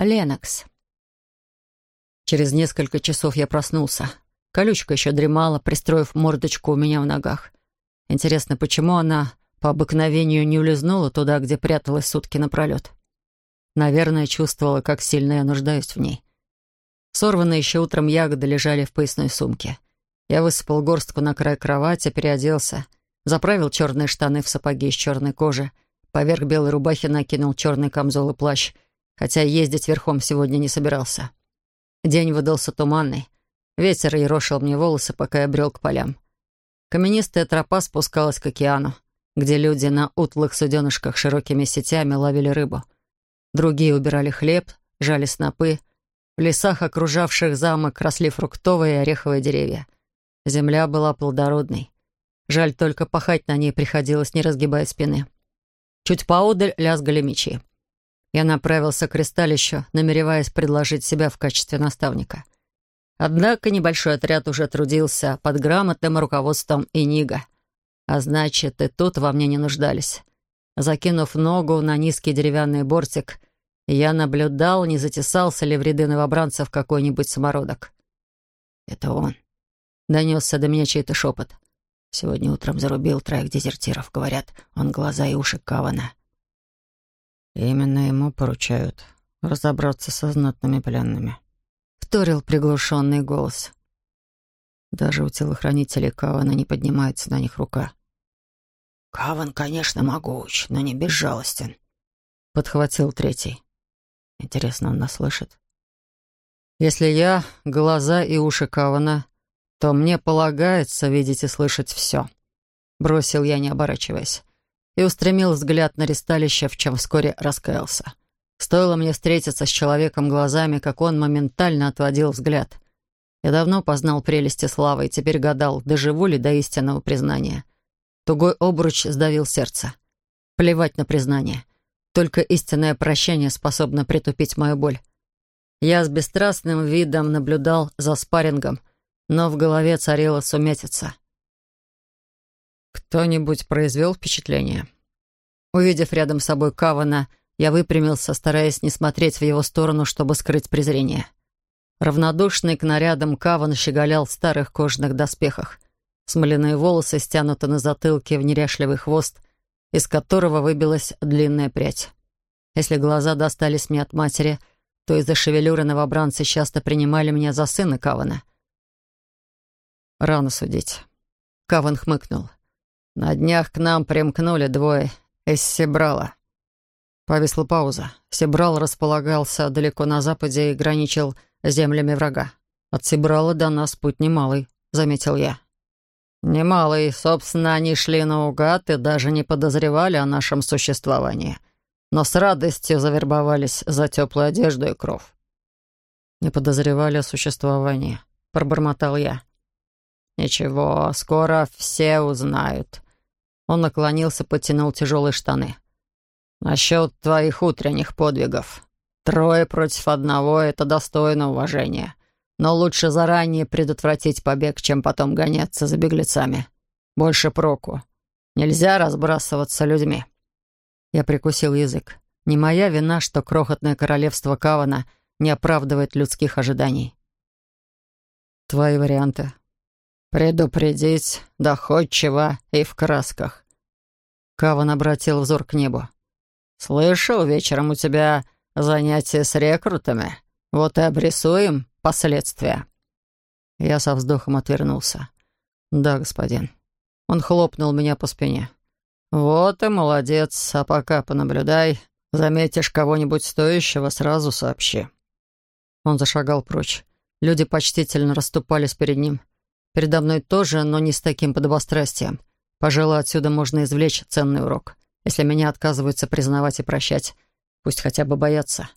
Ленокс. Через несколько часов я проснулся. Колючка еще дремала, пристроив мордочку у меня в ногах. Интересно, почему она по обыкновению не улизнула туда, где пряталась сутки напролет? Наверное, чувствовала, как сильно я нуждаюсь в ней. Сорванные еще утром ягоды лежали в поясной сумке. Я высыпал горстку на край кровати, переоделся, заправил черные штаны в сапоги из черной кожи, поверх белой рубахи накинул черный камзол и плащ, хотя ездить верхом сегодня не собирался. День выдался туманный. Ветер ерошил мне волосы, пока я брел к полям. Каменистая тропа спускалась к океану, где люди на утлых суденышках широкими сетями ловили рыбу. Другие убирали хлеб, жали снопы. В лесах, окружавших замок, росли фруктовые и ореховые деревья. Земля была плодородной. Жаль, только пахать на ней приходилось, не разгибая спины. Чуть поодаль лязгали мечи. Я направился к кристаллищу, намереваясь предложить себя в качестве наставника. Однако небольшой отряд уже трудился под грамотным руководством Инига. А значит, и тут во мне не нуждались. Закинув ногу на низкий деревянный бортик, я наблюдал, не затесался ли в ряды новобранцев какой-нибудь самородок. «Это он», — донесся до меня чей-то шепот. «Сегодня утром зарубил троих дезертиров. Говорят, он глаза и уши Кавана». «Именно ему поручают разобраться со знатными пленными», — вторил приглушенный голос. Даже у телохранителей Кавана не поднимается на них рука. «Каван, конечно, могуч, но не безжалостен», — подхватил третий. «Интересно, он нас слышит?» «Если я — глаза и уши Кавана, то мне полагается видеть и слышать все», — бросил я, не оборачиваясь, и устремил взгляд на ресталище, в чем вскоре раскаялся. Стоило мне встретиться с человеком глазами, как он моментально отводил взгляд. Я давно познал прелести славы и теперь гадал, доживу ли до истинного признания. Тугой обруч сдавил сердце. Плевать на признание. Только истинное прощение способно притупить мою боль. Я с бесстрастным видом наблюдал за спаррингом, но в голове царила сумятица. «Кто-нибудь произвел впечатление?» Увидев рядом с собой Кавана, я выпрямился, стараясь не смотреть в его сторону, чтобы скрыть презрение. Равнодушный к нарядам Каван щеголял в старых кожаных доспехах. Смоляные волосы стянуты на затылке в неряшливый хвост, из которого выбилась длинная прядь. Если глаза достались мне от матери, то из-за шевелюры новобранцы часто принимали меня за сына Кавана. Рано судить. Каван хмыкнул. На днях к нам примкнули двое из Себрала. Повисла пауза. Себрал располагался далеко на западе и граничил землями врага. От Себрала до нас путь немалый, заметил я. Немалый, собственно, они шли наугад и даже не подозревали о нашем существовании. Но с радостью завербовались за теплую одежду и кров. «Не подозревали о существовании», — пробормотал я. «Ничего, скоро все узнают». Он наклонился, подтянул тяжелые штаны. «Насчет твоих утренних подвигов. Трое против одного — это достойно уважения. Но лучше заранее предотвратить побег, чем потом гоняться за беглецами. Больше проку. Нельзя разбрасываться людьми. Я прикусил язык. Не моя вина, что крохотное королевство Кавана не оправдывает людских ожиданий. Твои варианты. Предупредить, доходчиво и в красках. Каван обратил взор к небу. «Слышал, вечером у тебя занятия с рекрутами. Вот и обрисуем последствия». Я со вздохом отвернулся. «Да, господин». Он хлопнул меня по спине. «Вот и молодец, а пока понаблюдай. Заметишь кого-нибудь стоящего, сразу сообщи». Он зашагал прочь. Люди почтительно расступались перед ним. Передо мной тоже, но не с таким подобострастием. Пожалуй, отсюда можно извлечь ценный урок. Если меня отказываются признавать и прощать, пусть хотя бы боятся.